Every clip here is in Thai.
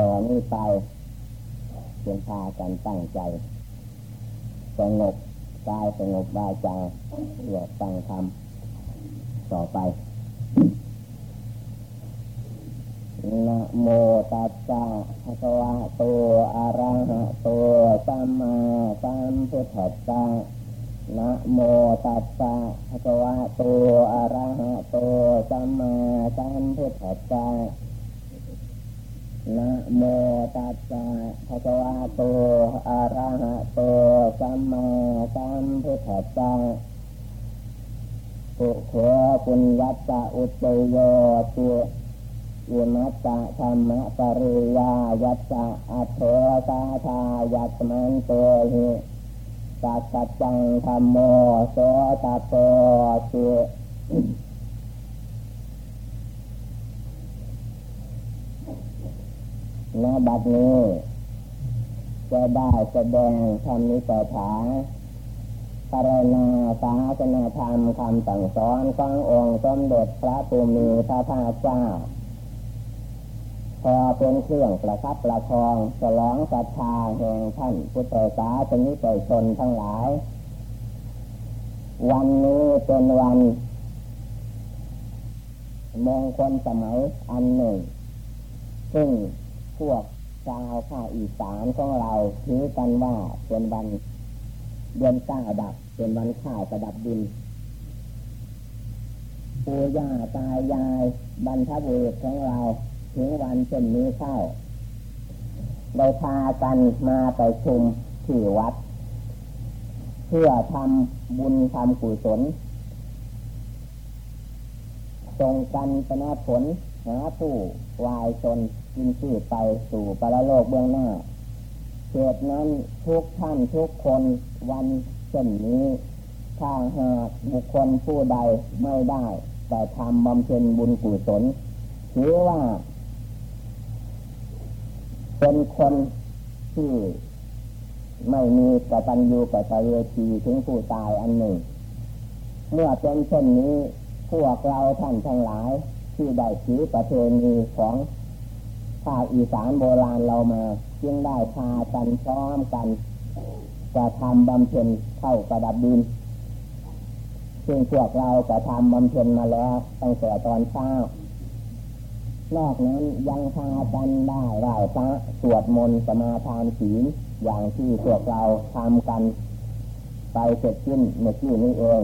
ต่อนี้ไปเป็นพากันตั้งใจสงบกายสงบวาจาเพื่อตั้งธรรมต่อไปนะโมตัสสะภะคะวะโตอะระหะโตสัมมาสัมพุทธัสสะนะโมตัสสะภะคะวะโตอะระหะโตสัมมาสัมพุทธัสสะ นะโมตัสสะภะคะวะโต อะระหะโต สัมมาสัมพุทธัสสะปุโขปุญญัตตะอุจโยติอิมัตตะธรรมะปริยายัตตะอัตโธตาทายัตมันโตหิสัจจังธรรมโมโสตโตสิ ณบัดนี้จะได้แสดงธรรมนิสถาปรณาสาสนาธรรมคำสั่งสอนขององค์สมเด็จพระภูมิพระภาคเจ้าพอเป็นเครื่องประคับประคองฉลองศรัทธาแห่งท่านพุทธศาสนิกชนทั้งหลาย วันนี้เป็นวันมงคลสมัยอันหนึ่ง ซึ่ง พวกชาวภาคอีสานของเราถือกันว่าเป็นวันเดือนก้าดับ เป็นวันข้าวกระดับดินปู่ย่าตายายบรรพบุรุษของเราถึงวันเช่นนี้เข้าได้พากันมาไปชุมที่วัด เพื่อทำบุญทำกุศลตรงกันปนาผล หาผู้วายชนยินชื่อไปสู่ปรโลกเบื้องหน้าเหตุนั้นทุกท่านทุกคนวันเช่นนี้ถ้าหากบุคคลผู้ใดไม่ได้ แต่ทำบำเพ็ญบุญกุศลถือว่า เป็นคนที่ไม่มีกตัญญูกตเวทีถึงผู้ตายอันหนึ่ง เมื่อเป็นเช่นนี้พวกเราท่านทั้งหลาย ที่ได้ถือประเพณีของภาคอีสานโบราณเรามาจึงได้พากันพร้อมกันจะทำบำเพ็ญเข้ากระดับดิน ซึ่งพวกเราจะทำบำเพ็ญมาแล้วตั้งแต่ตอนเช้านอกนั้นยังพากันได้ไหว้พระสวดมนต์สมาทานศีลอย่างที่พวกเราทำกัน ไปเสร็จสิ้นเมื่อกี้นี้เอง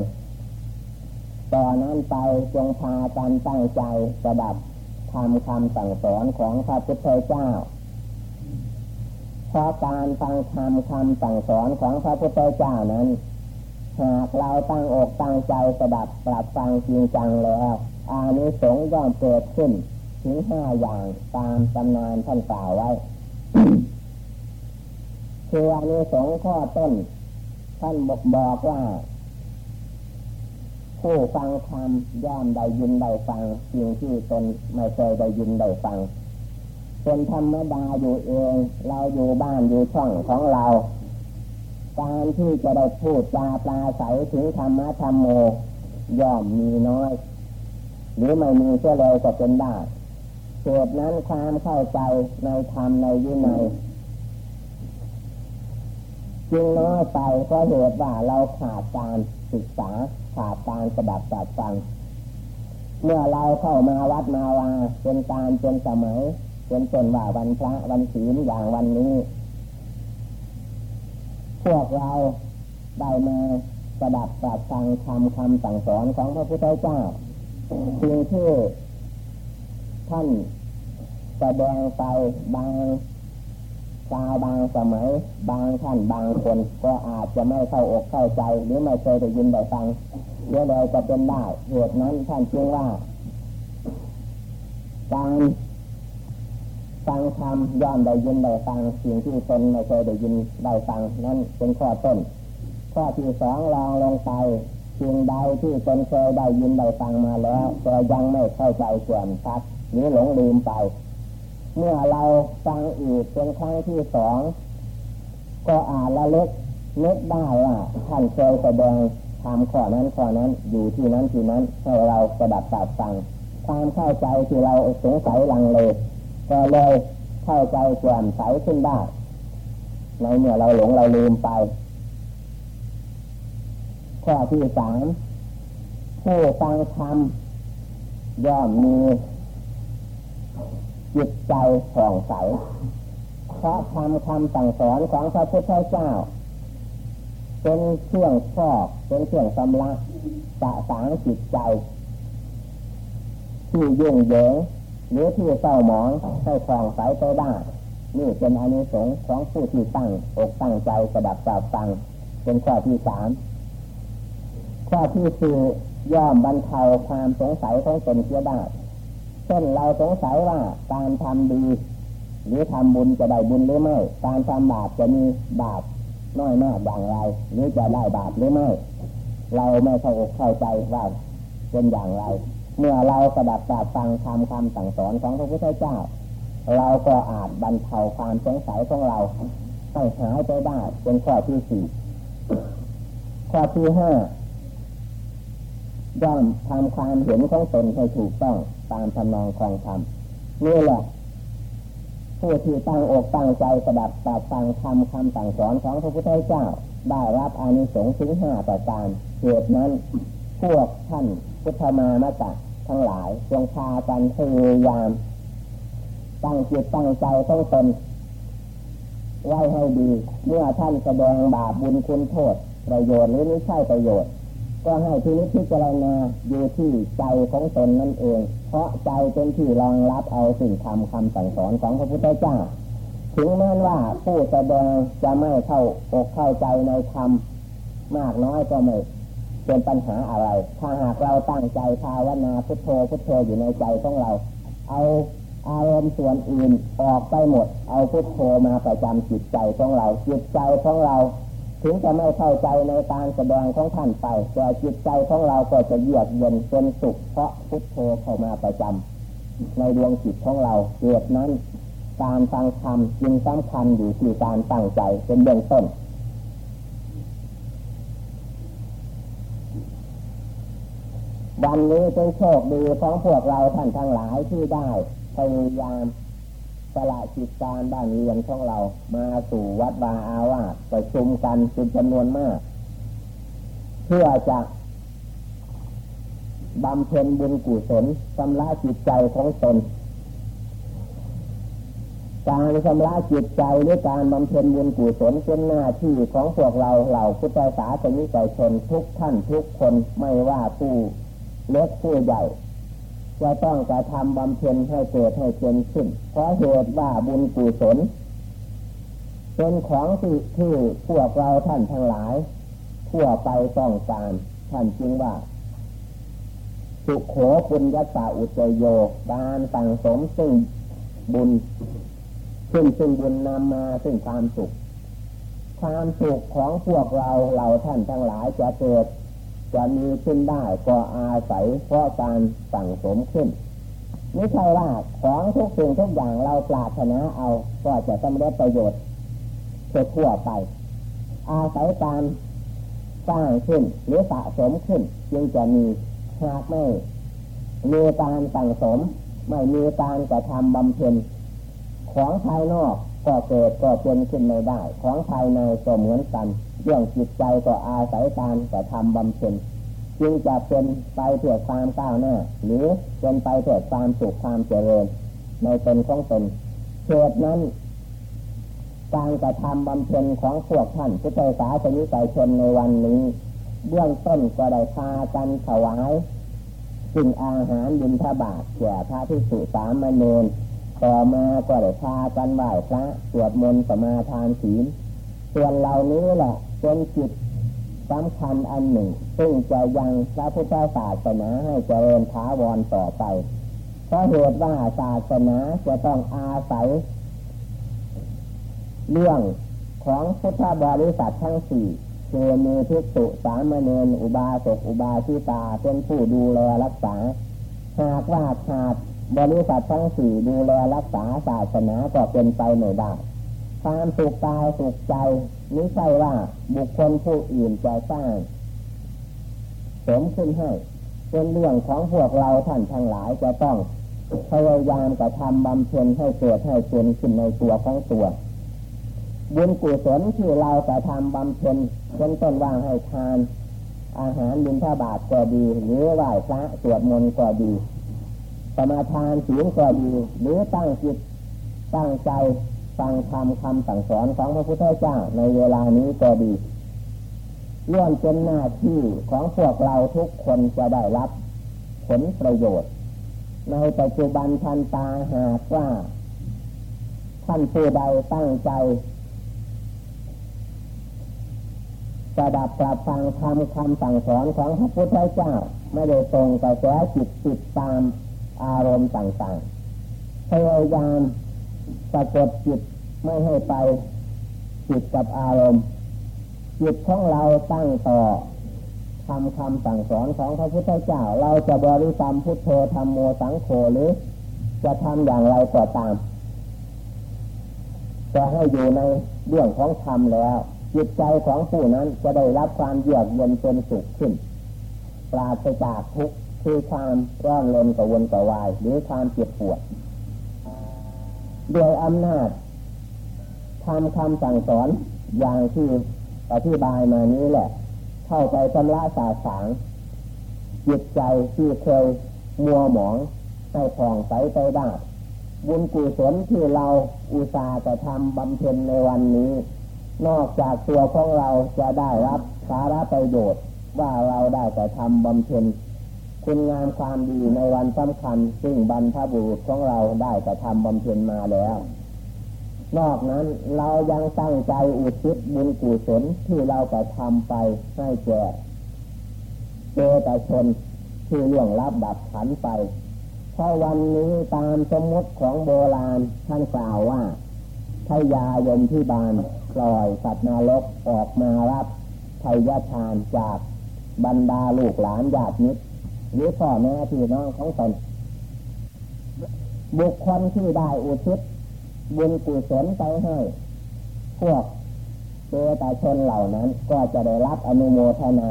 ต่อนนั้นไปจงพากันตั้งใจประดับทำคำสั่งสอนของพระพุทธเจ้าเพราะการฟังธรรมคำสั่งสอนของพระพุทธเจ้านั้น หากเราตั้งอกตั้งใจสดับปรับฟังจริงจังแล้วอานิสงส์ย่อมเกิดขึ้น ถึงห้าอย่างตามตำนานท่านกล่าวไว้คืออานิสงส์ข้อต้น ท่านบอกบอกว่า ผู้ฟังธรรมย่อมได้ยินได้ฟังสิ่งที่ตนไม่เคยได้ยินได้ฟังเป็นธรรมดาอยู่เอง เราอยู่บ้านอยู่ช่องของเรา การที่จะได้พูดจาปลาใสถึงธรรมะธรรมโมย่อมมีน้อย หรือไม่มีเช่เลยก็เป็นได้เหตุนั้นความเข้าใจในธรรมในวินัยจึงน้อยไปเพราะเหตุว่าเราขาดการศึกษา ขาดการสดับตัดฟังเมื่อเราเข้ามาวัดมาวาเป็นการเป็นสมัยเป็นต้นว่าวันพระวันศีลอย่างวันนี้ พวกเราได้มาสดับตัดฟังคำคำสั่งสอนของพระพุทธเจ้าสิ่งที่ท่านแสดงไปบาง กาบางสมัยบางท่านบางคน ก็อาจจะไม่เข้าอกเข้าใจ หรือไม่เคยได้ยินได้ฟังเดี๋ยวเลยจะเป็นได้เหตุนั้นท่านจึงว่า การฟังธรรมย่อมได้ยินได้ฟังสิ่งที่ตนไม่เคยได้ยินได้ฟังนั่นเป็นข้อต้น ข้อที่สองลองลงไปสิ่งใดที่ตนเคยได้ยินได้ฟังมาแล้วแต่ยังไม่เข้าใจส่วนชัดหรือหลงลืมไป เมื่อเราฟังอีกเป็นครั้งที่สองก็อ่านละเล็กเล็กได้ว่าท่านเคยแสดงทำข้อนั้นข้อนั้นอยู่ที่นั้นที่นั้นให้เราประดับตัดฟังความเข้าใจที่เราสงสัยลังเลก็เลยเข้าใจแจ่มใสขึ้นได้ในเมื่อเราหลงเราลืมไป ข้อที่สามผู้ฟังธรรมย่อมมี จิตใจผ่องใสเพราะทำคำสั่งสอนของพระพุทธเจ้า เป็นเครื่องชอบเป็นเครื่องสำลักสะสางจิตใจ ที่ยุ่งเหยิงหรือที่เศร้าหมองให้คลองใสไปได้นี่เป็นอานิสงส์ของผู้ที่ตั้งอกตั้งใจกระดับกราบฟังเป็นข้อที่สามข้อที่สี่ย่อมบรรเทาความสงสัยของตนเสียได้ เช่นเราสงสัยว่าการทำดี หรือทำบุญจะได้บุญหรือไม่ การทำบาปจะมีบาปน้อยมากอย่างไรหรือจะได้บาปหรือไม่ เราไม่เข้าอกเข้าใจว่าเป็นอย่างไร เมื่อเราสดับตาฟังคำคำสั่งสอนของพระพุทธเจ้า เราก็อาจบรรเทาความสงสัยของเราให้หายไปได้เป็นข้อที่สี่ข้อที่ห้าย่อมทำความเห็นของตนให้ถูกต้อง ตามทำนองคองธรรมนี่แหละผู้ที่ตั้งอกตั้งใจสดับตัดฟังคำคำสั่งสอนของพระพุทธเจ้า ได้รับอานิสงส์ถึงห้าประการเหตุนั้น พวกท่านพุทธมามตะทั้งหลายจงพากันพยายาม ตั้งจิตตั้งใจต้องตนไว้ให้ดี เมื่อท่านแสดงบาปบุญคุณโทษ ประโยชน์หรือไม่ใช่ประโยชน์ ก็ให้ทีนี้พิจารณาอยู่ที่ใจของตนนั่นเอง เพราะใจเป็นที่รองรับเอาสิ่งทำคำสั่งสอนของพระพุทธเจ้า ถึงแม้ว่าผู้แสดงจะไม่เข้าอกเข้าใจในธรรมมากน้อยก็ไม่เป็นปัญหาอะไร ถ้าหากเราตั้งใจภาวนาพุทโธพุทโธอยู่ในใจของเรา เอาอารมณ์ส่วนอื่นออกไปหมด เอาพุทโธมาประจำจิตใจของเราจิตใจของเรา ถึงจะไม่เข้าใจในการแสดงของท่านไป แต่จิตใจของเราก็จะเยือกเย็นเป็นสุข เพราะพุทโธเข้ามาประจำในดวงจิตของเราเกิดนั้น การฟังธรรมจึงสำคัญอยู่ที่การตั้งใจเป็นเบื้องต้นวันนี้เป็นโชคดีของพวกเราท่านทั้งหลายที่ได้พยายาม สละจิตการบ้านเรียนของเรา มาสู่วัดวาอาวาสประชุมกันเป็นจำนวนมาก เพื่อจะบำเพ็ญบุญกุศลชำระจิตใจของตน การชำระจิตใจหรือการบำเพ็ญบุญกุศลเป็นหน้าที่ของพวกเราเหล่าพุทธศาสนิกชนทุกท่านทุกคนไม่ว่าผู้เล็กผู้ใหญ่ จะต้องกระทำบำเพ็ญให้เกิดให้เป็นขึ้น เพราะเหตุว่าบุญกุศลเป็นของที่ที่พวกเราท่านทั้งหลาย ทั่วไปต้องการท่านจึงว่า สุขโขปุญญาตาอุจโยการสั่งสมซึ่งบุญ ซึ่งซึ่งบุญนำมาซึ่งความสุข ความสุขของพวกเราเราท่านทั้งหลายจะเกิด จะมีขึ้นได้ก็อาศัยเพราะการสั่งสมขึ้นไม่ใช่ว่าของทุกสิ่งทุกอย่างเราปรารถนาเอาก็จะสำเร็จประโยชน์ทั่วไป อาศัยการสร้างขึ้นหรือสะสมขึ้นจึงจะมีหากไม่มีการสั่งสม ไม่มีการกระทำบำเพ็ญของภายนอก ก็เกิดก็เป็นขึ้นไม่ได้ ของภายในก็เหมือนกัน เรื่องจิตใจก็อาศัยการแต่ทำบำเพ็ญจึงจะเป็นไปเพื่อความก้าวหน้า หรือเป็นไปเพื่อความสุขความเจริญ ในตนของตนเหตุนั้นการกระทำบำเพ็ญของพวกท่านผู้ใจสาสนิสัยชนในวันนี้ เบื้องต้นก็ได้พากันถวายสิ่งอาหารบิณฑบาตแก่พระที่สุสามเณร ต่อมาก็ได้พากันไหว้พระสวดมนต์สมาทานศีลส่วนเหล่านี้แหละเป็นจิตสำคัญอันหนึ่ง ซึ่งจะยังพระพุทธศาสนาให้เจริญท้าวรต่อไปเพราะเหตุว่าศาสนาจะต้องอาศัย เรื่องของพุทธบริษัททั้งสี่คือมีทิสุสามเณรอุบาสกอุบาสิตาเป็นผู้ดูแลรักษา หากว่าขาด บริษัททั้งสี่ดูแลรักษาศาสนาก็เป็นไปไม่ได้ความสุขกายสุขใจนี้ใช่ว่าบุคคลผู้อื่นจะสร้างเสริมขึ้นให้เป็นเรื่องของพวกเราท่านทั้งหลายจะต้องพยายามกระทำบำเพ็ญให้เกิดให้เป็นขึ้นในตัวของตัวบุญกุศลที่เรากระทำบำเพ็ญเช่นต้นว่างให้ทาน อาหารบิณฑบาตก็ดี หรือไหว้พระสวดมนต์ก็ดี สมาทานศีลก็ดีหรือตั้งจิตตั้งใจฟังธรรมคำสั่งสอนของพระพุทธเจ้าในเวลานี้ก็ดีล้วนเป็นหน้าที่ของพวกเราทุกคนจะได้รับผลประโยชน์ ในปัจจุบันทันตาหากว่าท่านผู้ใดตั้งใจจะดับปรับฟังทำคำสั่งสอนของพระพุทธเจ้า ไม่ได้ทรงกระแสจิตติดตาม อารมณ์ต่างๆพยายามสะกดจิตไม่ให้ไปจิตกับอารมณ์ จิตของเราตั้งต่อทำคำสั่งสอนของพระพุทธเจ้า เราจะบริกรรมพุทโธธรรมโมสังโฆหรือ จะทำอย่างไรก็ตามจะให้อยู่ในเรื่องของธรรมแล้ว จิตใจของผู้นั้นจะได้รับความเยือกเย็นเป็นสุขขึ้น ปราศจากทุกข์ คือความร้อนรนกวนกวาย หรือความเจ็บปวดโดยอำนาจทำคำสั่งสอนอย่างที่อธิบายมานี้แหละ เข้าไปชำระสาสางจิตใจที่เคยมัวหมองให้ผ่องใสไปได้บุญกุศลที่เราอุตส่าห์จะทำบำเพ็ญในวันนี้ นอกจากตัวของเราจะได้รับสาระประโยชน์ว่าเราได้แต่ทำบำเพ็ญ คุณงามความดีในวันสำคัญ ซึ่งบรรพบุรุษของเราได้แต่ทำบำเพ็ญมาแล้ว นอกนั้นเรายังตั้งใจอุทิศบุญกุศลที่เราแต่ทำไปให้แก่เจตชนที่เรื่องรับดับขันไปเพราะวันนี้ตามสมมติของโบราณท่านกล่าวว่าทยายมที่บานปล่อยสัตว์นรกออกมารับไทยทานจากบรรดาลูกหลานญาติมิตร หรือพ่อแม่พี่น้องของตนบุคคลที่ได้อุทิศบุญกุศลไปให้ พวกเจตชนเหล่านั้น ก็จะได้รับอนุโมทนา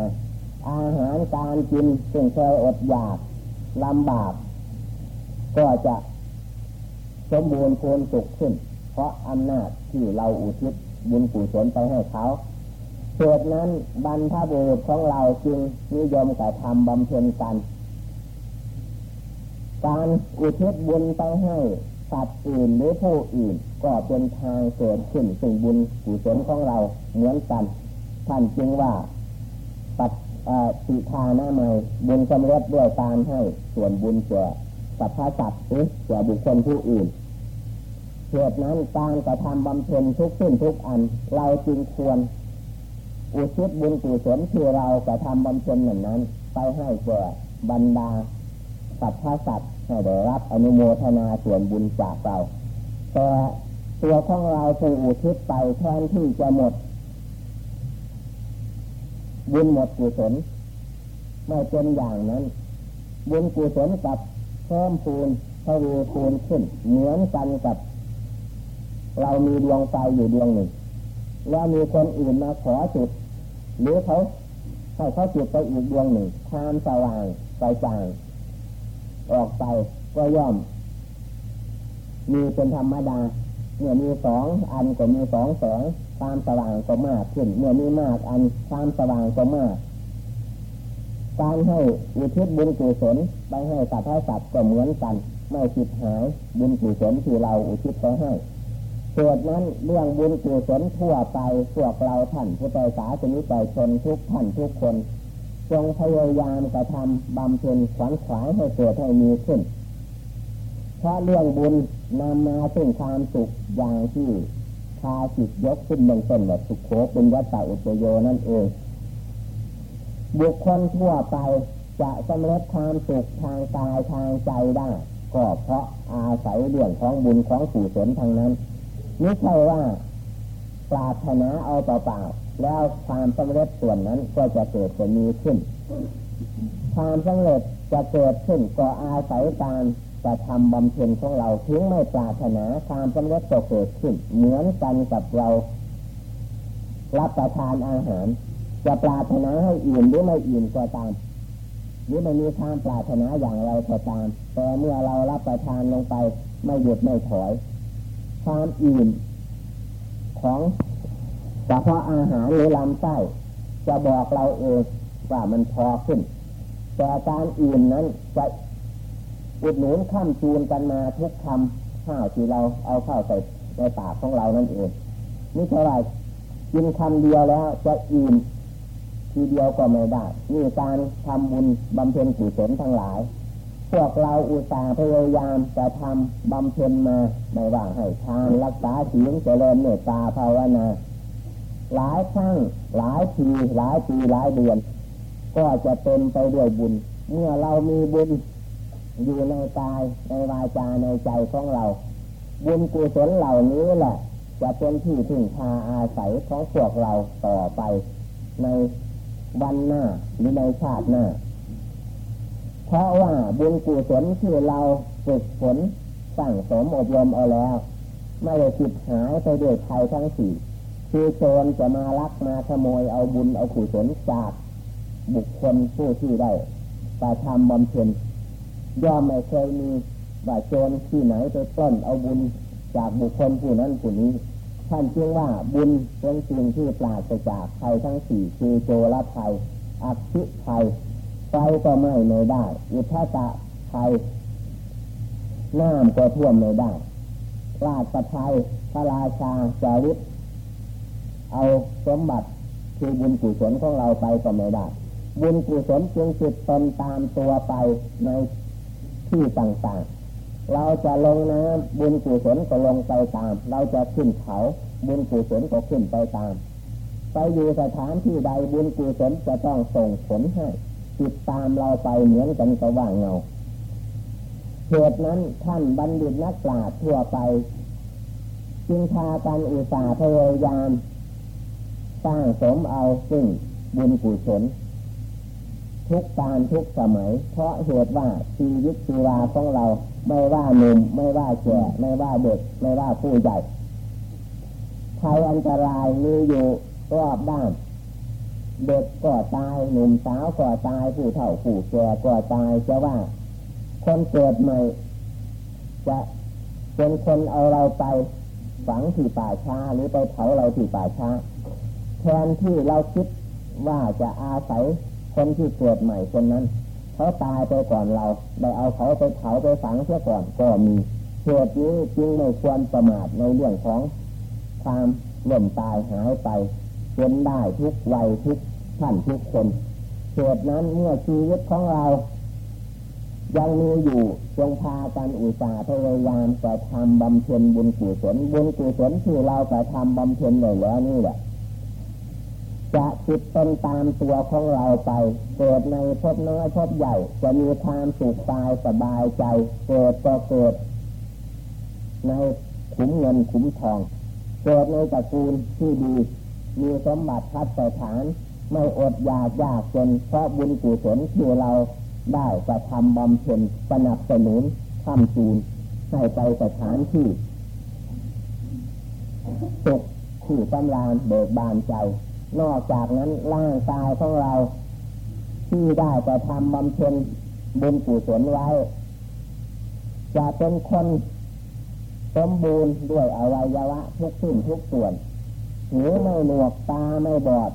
อาหารการกินซึ่งเคยอดอยากลำบาก ก็จะสมบูรณ์พูนสุขขึ้น เพราะอำนาจที่เราอุทิศบุญกุศลไปให้เขา เหตุนั้นบรรพบุรุษของเราจึงนิยมกระทำบำเพ็ญกัน การอุทิศบุญไปให้สัตว์อื่นหรือผู้อื่น ก็เป็นทางเกิดขึ้นสิ่งบุญกุศลของเราเหมือนกัน ท่านจึงว่าปัดสิทานาไม่บุญสำเร็จด้วยการให้ส่วนบุญแก่สัตว์สัตว์หรือแก่บุคคลผู้อื่นเหตุนั้นการกระทำบำเพ็ญทุกสิ่งทุกอัน เราจึงควร อุทิศบุญกุศลที่เราจะทำบำเพ็ญเหมือนนั้น ไปให้แก่บรรดาสัตว์สัตว์ให้ได้รับอนุโมทนาส่วนบุญจากเราแต่ตัวของเราผู้อุทิศไปแทนที่จะหมด บุญหมดกุศลไม่เป็นอย่างนั้น บุญกุศลกับเพิ่มพูนทวีพูนขึ้น เหมือนกันกับ เรามีดวงไฟอยู่ดวงหนึ่ง แล้วมีคนอื่นมาขอจุด หรือเขาให้เขาจุดไปอีกดวงหนึ่งความสว่างไฟจางออกไปก็ย่อม มีเป็นธรรมดา เมื่อมีสองอันก็มีสองแสงความสว่างก็มากขึ้น เมื่อมีมากอันความสว่างก็มากการให้อุทิศบุญกุศลไปให้สัตว์ให้สัตว์ก็เหมือนกัน ไม่ผิดหายบุญกุศลที่เราอุทิศไปให้ เกิดนั้นเรื่องบุญกุศลทั่วไปพวกเราท่านผู้ใจสาสนิใจชนทุกท่านทุกคน จงพยายามกระทำบำเพ็ญขวัญขวายให้เกิดให้มีขึ้น เพราะเรื่องบุญนำมาซึ่งความสุขอย่างที่พาจิตยกขึ้นเบื้องต้นแบบสุขโขเป็นวัตถุอุปโยนั่นเองบุคคลทั่วไปจะสำเร็จความสุขทางกายทางใจได้ก็เพราะอาศัยเรื่องของบุญของกุศลทางนั้น ไม่ใช่ว่าปรารถนาเอาเปล่าๆแล้วความสำเร็จส่วนนั้นก็จะเกิดจะมีขึ้น ความสำเร็จจะเกิดขึ้นก็อาศัยการจะทำบำเพ็ญของเราถึงไม่ปรารถนาความสำเร็จจะเกิดขึ้น เหมือนกันกับเรารับประทานอาหาร จะปรารถนาให้อิ่มหรือไม่อิ่มก็ตามหรือไม่มีความปรารถนาอย่างไรก็ตาม แต่เมื่อเรารับประทานลงไปไม่หยุดไม่ถอย ความอิ่มของกระเพาะอาหารหรือลำไส้จะบอกเราเองว่ามันพอขึ้น แต่การอิ่มนั้นจะอุดหนุนข้ามจูนกันมาทุกคำข้าวที่เราเอาเข้าใส่ในปากของเรานั่นเองนี่เท่าไรกินคำเดียวแล้วจะอิ่มทีเดียวก็ไม่ได้นี่การทำบุญบำเพ็ญกุศลทั้งหลาย พวกเราอุตส่าห์พยายามจะทำบำเพ็ญมา ไม่ว่าให้ทานรักษาศีลเจริญเมตตาภาวนา หลายครั้งหลายทีหลายปีหลายเดือน ก็จะเป็นไปด้วยบุญ เมื่อเรามีบุญอยู่ในกายในวาจาในใจของเรา บุญกุศลเหล่านี้แหละ จะเป็นที่ถึงพาอาศัยของพวกเราต่อไป ในวันหน้าหรือในชาติหน้า เพราะว่าบุญกุศลที่เราฝึกฝนสั่งสมอบรมเอาแล้ว ไม่ได้จิตหายไปด้วยภัยทั้งสี่คือโจรจะมาลักมาขโมยเอาบุญเอากุศลจากบุคคลผู้ที่ได้แต่ทำบำเพ็ญย่อมไม่เคยมีว่าโจรที่ไหนไปปล้นเอาบุญจากบุคคลผู้นั้นผู้นี้ ท่านจึงว่าบุญเป็นสิ่งที่ปราศจากภัยทั้งสี่คือโจรภัยอักษิภัย ไฟก็ไหม้ไม่ได้ อุทธะภัยน้ำก็ท่วมไม่ได้ราชภัยพระราชาจาริตเอาสมบัติคือบุญกุศลของเราไปก็ไม่ได้ บุญกุศลจึงติดตนตามตัวไปในที่ต่างๆ เราจะลงน้ำบุญกุศลก็ลงไปตาม เราจะขึ้นเขาบุญกุศลก็ขึ้นไปตาม ไปอยู่สถานที่ใดบุญกุศลจะต้องส่งผลให้ ติดตามเราไปเหมือนกันกับว่าเงาเหตุนั้นท่านบัณฑิตนักปราชญ์ทั่วไป จึงพากันอุตสาห์พยายาม สร้างสมเอาซึ่งบุญกุศลทุกการทุกสมัย เพราะเหตุว่าชีวิตชีวาของเราไม่ว่าหนุ่มไม่ว่าแก่ไม่ว่าเด็ก ไม่ว่าผู้ใหญ่ภัยอันตรายมีอยู่รอบด้าน เด็กก็ตายหนุ่มสาวก็ตายผู้เฒ่าผู้แก่ก็ตายจะว่า คนเกิดใหม่ จะเป็นคนเอาเราไปฝังที่ป่าช้าหรือไปเผาเราที่ป่าช้าแทนที่เราคิดว่าจะอาศัยคนที่เกิดใหม่คนนั้นเขาตายไปก่อนเราได้เอาเขาไปเผาไปฝังเสียก่อนก็มีเหตุนี้จึงไม่ควรประมาทในเรื่องของความล่มตายหายไป เป็นได้ทุกวัยทุกท่านทุกคนเหตุนั้นเมื่อชีวิตของเรา ยังมีอยู่จงพากันอุตสาห์พยายามกระทำบำเพ็ญบุญกุศลบุญกุศลที่เรากระทำบำเพ็ญเลยแล้วนี่แหละจะติดเป็นตามตัวของเราไป เกิดในภพน้อยภพใหญ่ จะมีความสุขกายสบายใจ เกิดก็เกิด ในขุมเงินขุมทอง เกิดในตระกูลที่ดี มีสมบัติพัฒฐาน ไม่อดอยากยากจนเพราะบุญกุศลที่เราได้กระทำบำเพ็ญสนับสนุนทำจูนให้ไปสถานที่สุขที่ตำรานเบิกบานใจ นอกจากนั้นร่างกายของเรา ที่ได้แต่ทำบำเพ็ญบุญกุศลไว้ จะเป็นคนสมบูรณ์ด้วยอวัยวะทุกสิ่งทุกส่วน หูไม่หนวกตาไม่บอด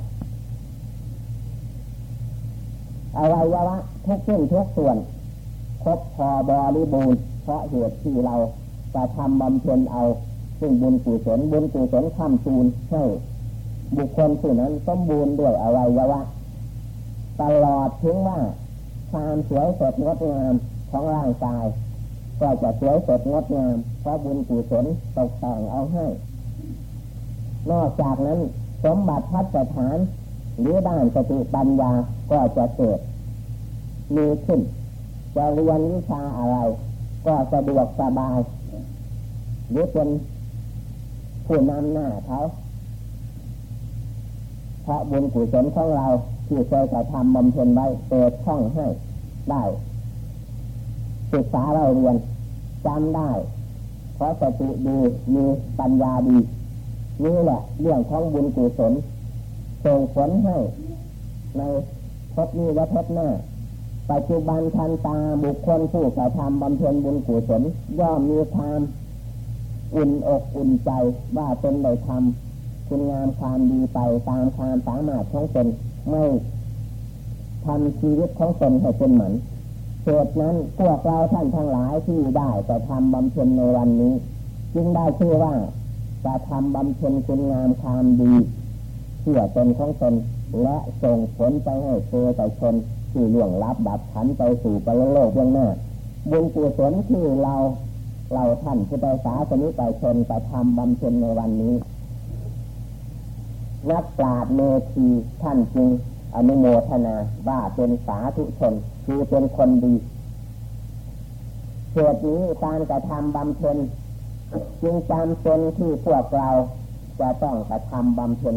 อวัยวะทุกสิ่งทุกส่วนครบพอบริบูรณ์เพราะเหตุที่เราจะทำบำเพ็ญเอา ซึ่งบุญกุศลบุญกุศลคำจูนให้บุคคลผู้นั้นสมบูรณ์ด้วยอวัยวะตลอดถึงว่าความสวยสดงดงามของร่างกาย ก็จะสวยสดงดงามเพราะบุญกุศลตกแต่งเอาให้ นอกจากนั้น สมบัติพัฒฐาน หรือด้านสติปัญญาก็จะเกิดมีขึ้นจะเรียนวิชาอะไร ก็สะดวกสบาย หรือเป็นผู้นำหน้าเขาเพราะบุญกุศลของเราที่เคยกระทำบำเพ็ญไว้เปิดช่องให้ได้ศึกษาเราเรียนจำได้ เพราะสติดีมีปัญญาดี นี่แหละเรื่องของบุญกุศลส่งผลให้ในพบนี้และพบหน้าปัจจุบันทันตาบุคคลผู้กระทำบำเพ็ญบุญกุศลย่อมมีความอุ่นอกอุ่นใจว่าตนได้ทำคุณงามความดีไปตามความสามารถของตนไม่ทำชีวิตของตนให้เป็นเหมือนเหตุนั้นพวกเราท่านทั้งหลายที่ได้แต่ทำบำเพ็ญในวันนี้ จึงได้ชื่อว่า จะทำบำเพ็ญคุณงามความดีเพื่อตนของตนและส่งผลไปให้เพื่อต่ชนที่ล่วงลับดับขันไปสู่ไปโลกเบื้องหน้าบุญกุศลที่เราเราท่านผู้ใดสาสนิกชนไปทำบำเพ็ญในวันนี้ นักปราชญ์เมธีท่านจึงอนุโมทนาว่าเป็นสาธุชนคือเป็นคนดีเหตุนี้การกระทำบำเพ็ญ จึงจำเป็นที่พวกเราจะต้องกระทำบำเพ็ญ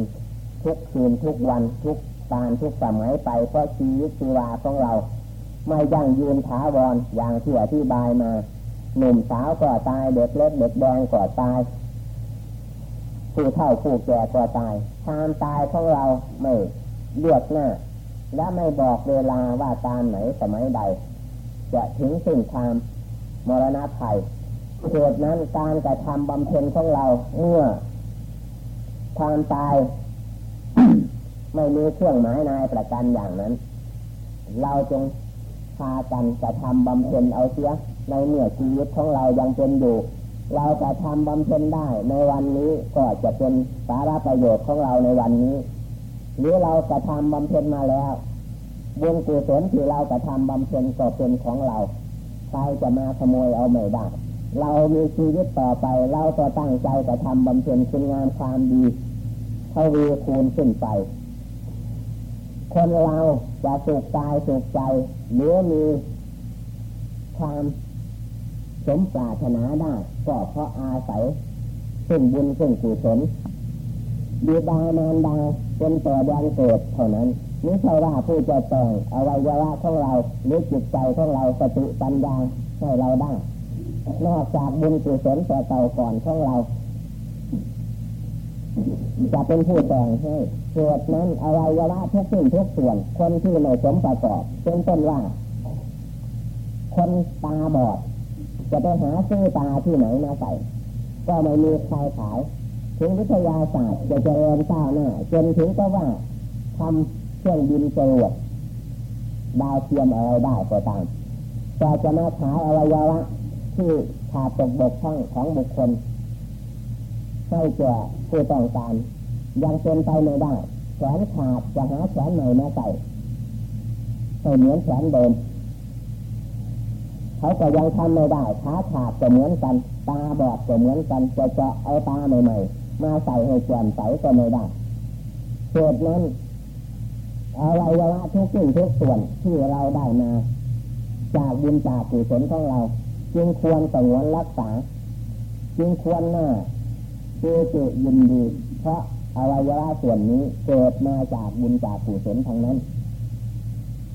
ทุกคืนทุกวันทุกการทุกสมัยไปเพราะชีวิตชีวาของเรา ไม่ยั่งยืนถาวรอย่างที่อธิบายมา หนุ่มสาวก็ตายเด็กเล็กเด็กแดงก็ตายผู้เฒ่าผู้แก่ก็ตายความตายของเราไม่เลือกหน้า และไม่บอกเวลาว่าตามไหนสมัยใด จะถึงสิ่งความมรณะภัย เหตุนั้นการกระทำบำเพ็ญของเราเมื่อความตาย ไม่มีเครื่องหมายนายประกันอย่างนั้น เราจงพากันกระทำบำเพ็ญเอาเสียในเมื่อชีวิตของเรายังเป็นอยู่ เราจะทำบำเพ็ญได้ในวันนี้ก็จะเป็นสาระประโยชน์ของเราในวันนี้หรือเรากระทำบำเพ็ญมาแล้วบุญกุศลที่เรากระทำบำเพ็ญก็เป็นของเราใครจะมาขโมยเอาไม่ได้ เรามีชีวิตต่อไป เราจะตั้งใจกระทำบำเพ็ญคุณงามความดีทวีคูณขึ้นไป คนเราจะสุขกายสุขใจหรือมีความสมปรารถนาได้ก็เพราะอาศัยซึ่งบุญซึ่งกุศลดีดานานดาเป็นต่อแดงเกิดเท่านั้นนี่ใช่ว่าผู้จะแต่งอวัยวะของเราหรือจิตใจของเราสติปัญญาให้เราได้ นอกจากบุญกุศลแต่เก่าก่อนของเรา จะเป็นผู้แต่งให้เกิดนั้นอวัยวะทุกสิ่งทุกส่วน คนที่ไม่สมประกอบเป็นต้นว่า คนตาบอด จะไปหาซื้อตาที่ไหนมาใส่ก็ไม่มีใครขาย ถึงวิทยาศาสตร์จะเจริญก้าวหน้าจนถึงก็ว่าทำเครื่องบินจรวดดาวเทียมอะไรได้ก็ตามแต่จะมาขายอวัยวะ ที่ขาดตกบกพร่องของบุคคลให้แก่ผู้ต้องการยังเป็นไปไม่ได้แขนขาดจะหาแขนใหม่มาใส่ให้เหมือนแขนเดิมเขาก็ยังทำไม่ได้ขาขาดจะเหมือนกันตาบอดจะเหมือนกันจะจะเอาตาใหม่ๆมาใส่ให้แจ่มใสก็ไม่ได้เหตุนั้นอวัยวะทุกสิ่งทุกส่วนที่เราได้มาจากบุญจากกุศลของเรา จึงควรสงวนรักษา จึงควรหน้าเจเจยินดี เพราะอวัยวะส่วนนี้เกิดมาจากบุญจากกุศลทางนั้น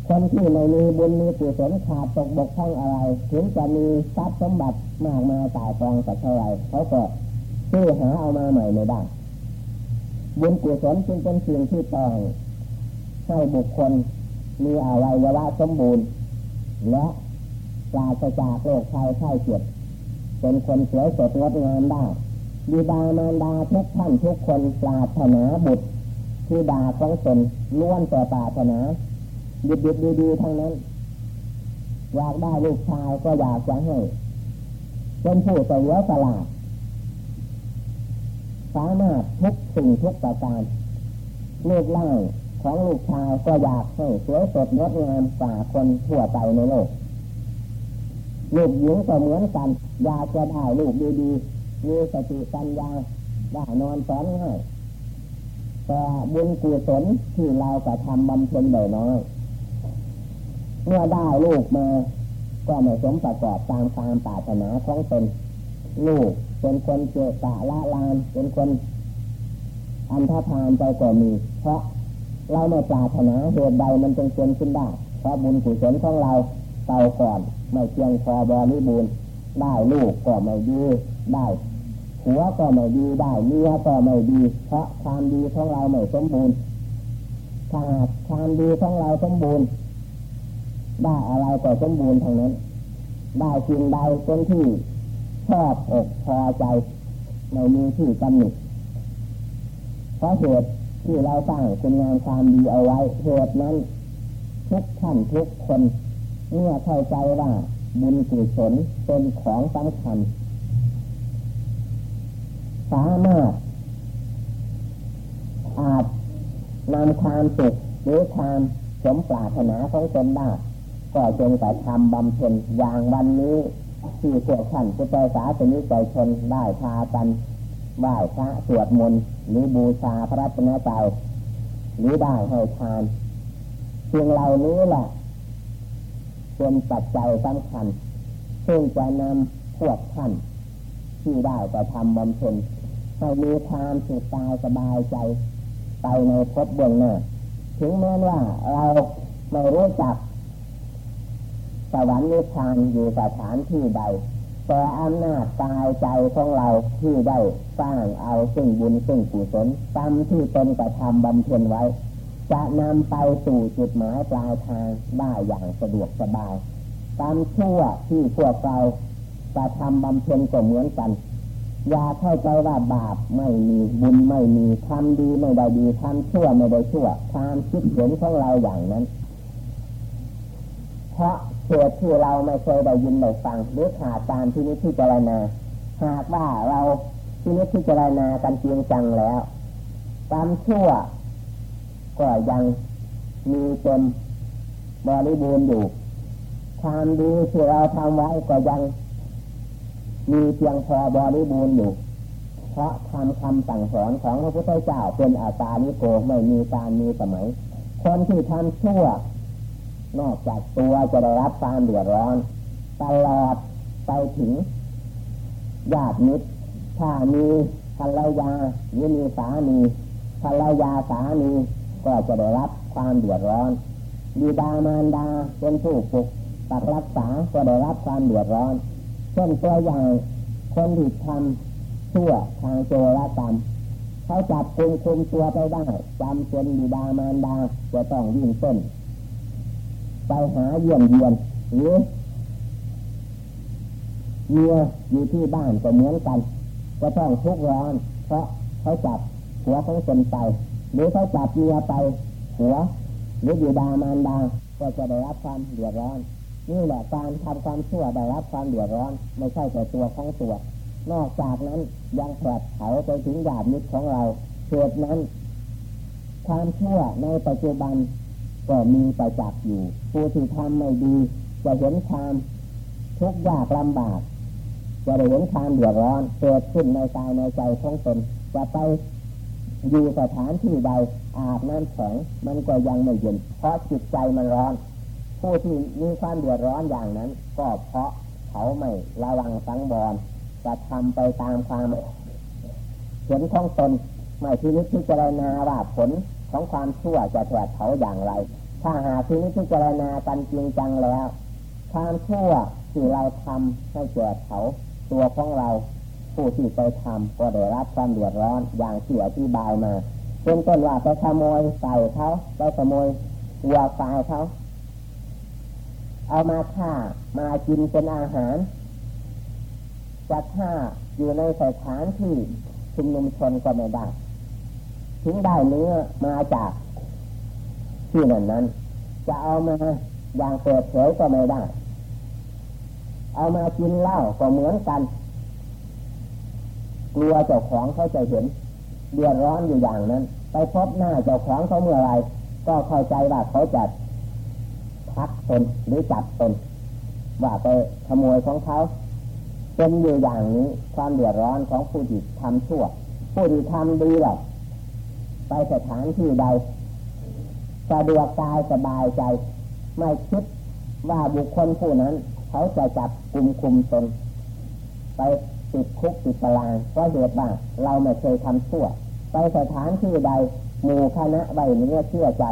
คนที่ไม่มีบุญมีกุศลขาดตกบกพร่องอะไร ถึงจะมีทรัพย์สมบัติมากมายตายกองสักเท่าไรเขาก็ซื้อหาเอามาใหม่ไม่ได้บุญกุศลจึงเป็นสิ่งที่ต้องให้บุคคลมีอวัยวะสมบูรณ์และ ปราศจากโรคภัยไข้เจ็บเป็นคนสวยสดงดงามได้ดีดามารดาทุกท่านทุกคนปราถนาบุตรที่ดาของตนล้วนแต่ปราถนาดีดีดีดีทั้งนั้น อยากได้ลูกชายก็อยากจะให้เป็นผู้เสียสละสามารถทุกสิ่งทุกประการลูกล่างของลูกชายก็อยากให้สวยสดงดงามกว่าคนทั่วไปในโลก ลูกหญิงก็เหมือนกันอยากจะได้ลูกดีๆมีสติปัญญาได้นอนสอนง่ายแต่บุญกุศลที่เรากระทำบำเพ็ญบ่อยน้อยเมื่อได้ลูกมา ก็ไม่สมประกอบตามความปรารถนาของตนลูกเป็นคนเจตะละลานเป็นคนอันธพาลใจก็มี เพราะเราไม่ปรารถนาเหตุใดมันจึงเป็นขึ้นได้เพราะบุญกุศลของเราเต่าก่อน ไม่เพียงพอบริบูรณ์ได้ลูกก็ไม่ดีได้หัวก็ไม่ดีได้เมียก็ไม่ดีเพราะความดีของเราไม่สมบูรณ์ถ้าความดีของเราสมบูรณ์ได้อะไรก็สมบูรณ์ทางนั้น ได้สิ่งใดเป็นที่ชอบอกพอใจในมีที่กำหนดเพราะเหตุที่เราสร้างคุณงานความดีเอาไว้เหตุนั้นทุกท่านทุกคน เมื่อเข้าใจว่าบุญกุศลเป็นของสำคัญสามารถอาจนำความสุขหรือความสมปรารถนาของตนได้ก็จงแต่ทำบำเพ็ญอย่างวันนี้ที่พวกท่านผู้ใจสาสนิกใจชนได้พากันไหว้พระสวดมนต์หรือบูชาพระรัตนตรัยหรือได้ให้ทานสิ่งเหล่านี้แหละ เป็นปัจจัยสำคัญซึ่งจะนำพวกท่านที่ได้กระทำบำเพ็ญให้มีความสุขกายสบายใจ ไปในภพเบื้องหน้าถึงแม้ว่าเราไม่รู้จักสวรรค์นิพพานอยู่สถานที่ใด แต่อำนาจกายใจของเราที่ได้สร้างเอาซึ่งบุญซึ่งกุศลกรรมที่ตนกระทำบำเพ็ญไว้ จะนำไปสู่จุดหมายปลายทางได้อย่างสะดวกสบายกรรมชั่วที่พวกเรากระทำบำเพ็ญก็เหมือนกัน อย่าเข้าใจว่าบาปไม่มีบุญไม่มีทำดีไม่ได้ดีทำชั่วไม่ได้ชั่วความคิดเห็นของเราอย่างนั้น เพราะเหตุที่เราไม่เคยได้ยินได้ฟังหรือขาดการที่นิพพานาหากว่าเราที่นิพพารนากันจริงจังแล้วความชั่ว ก็ยังมีเต็มบริบูรณ์อยู่ ความดีที่เราทำไว้ก็ยัง มีเพียงพอบริบูรณ์อยู่ เพราะทำคำสั่งสอนของพระพุทธเจ้าเป็นอาตานิโกไม่มีการมีสมัย คนที่ทำชั่ว นอกจากตัวจะได้รับความเดือดร้อนตลอดไปถึงญาติมิตรถ้ามีภรรยาหรือมีสามีภรรยาสามี ก็จะได้รับความเดือดร้อนบิดามารดาเป็นผู้ปกปักรักษาก็ได้รับความเดือดร้อนเช่นตัวอย่างคนที่ทำชั่วทางโจรกรรมเขาจับคุมคุมตัวไปได้จำเป็นบิดามารดาจะต้องวิ่งเต้นไปหาเยี่ยมเยียนหรือเมียอยู่ที่บ้านก็เหมือนกัน ก็ต้องทุกข์ร้อนเพราะเขาจับหัวของตนไป หรือเขาจับเมียไปหัวหรือบิดามารดาก็จะได้รับความเดือดร้อน นี่แหละการทำความชั่วได้รับความเดือดร้อน ไม่ใช่แต่ตัวของตัวนอกจากนั้นยังแผดเผาไปถึงญาติมิตรของเราเหตุนั้น ความชั่วในปัจจุบันก็มีประจักษ์อยู่ผู้ที่ทำไม่ดีจะเห็นความทุกข์ยากลำบากจะได้เห็นความเดือดร้อนเกิดขึ้นในกายในใจของตนจะไป อยู่สถานที่ใดอาบน้ำแข็งมันก็ยังไม่เย็น เพราะจิตใจมันร้อนผู้ที่มีความเดือดร้อนอย่างนั้น ก็เพราะเขาไม่ระวังสังบอลจะทำไปตามความเห็นของตนไม่ที่นิพพิจารณาว่าผลของความชั่วจะแผดเขาอย่างไร ถ้าหาที่นิพพิจารณากันจริงจังแล้ว ความชั่วที่เราทำให้แก่เขาตัวของเรา ผู้ที่ไปทำก็ได้รับความเดือดร้อนอย่างที่อธิบายมาเป็นต้นว่าไปขโมยใส่เขาไปขโมยวัวตายเขาเอามาฆ่ามากินเป็นอาหารจะฆ่าอยู่ในสถานที่ชุมนุมชนก็ไม่ได้ถึงได้เนื้อมาจากที่นั่นนั้น จะเอามาอย่างเปิดเผยก็ไม่ได้ เอามากินเหล้าก็เหมือนกัน กลัวเจ้าของเขาจะเห็นเดือดร้อนอยู่อย่างนั้น ไปพบหน้าเจ้าของเขาเมื่อไรก็เข้าใจว่าเขาจะพักตนหรือจับตนว่าไปขโมยของเขาเป็นอยู่อย่างนี้ความเดือดร้อนของผู้ที่ทำชั่ว ผู้ที่ทำดีหรอกไปสถานที่ใดสะดวกกายสบายใจ ไม่คิดว่าบุคคลผู้นั้น เขาจะจับกลุ่มคุมตนไป ติดคุกติดตารางเพราะเหตุว่าเราไม่เคยทำชั่วไปสถานที่ใดหมู่คณะใบเนื้อเชื่อใจ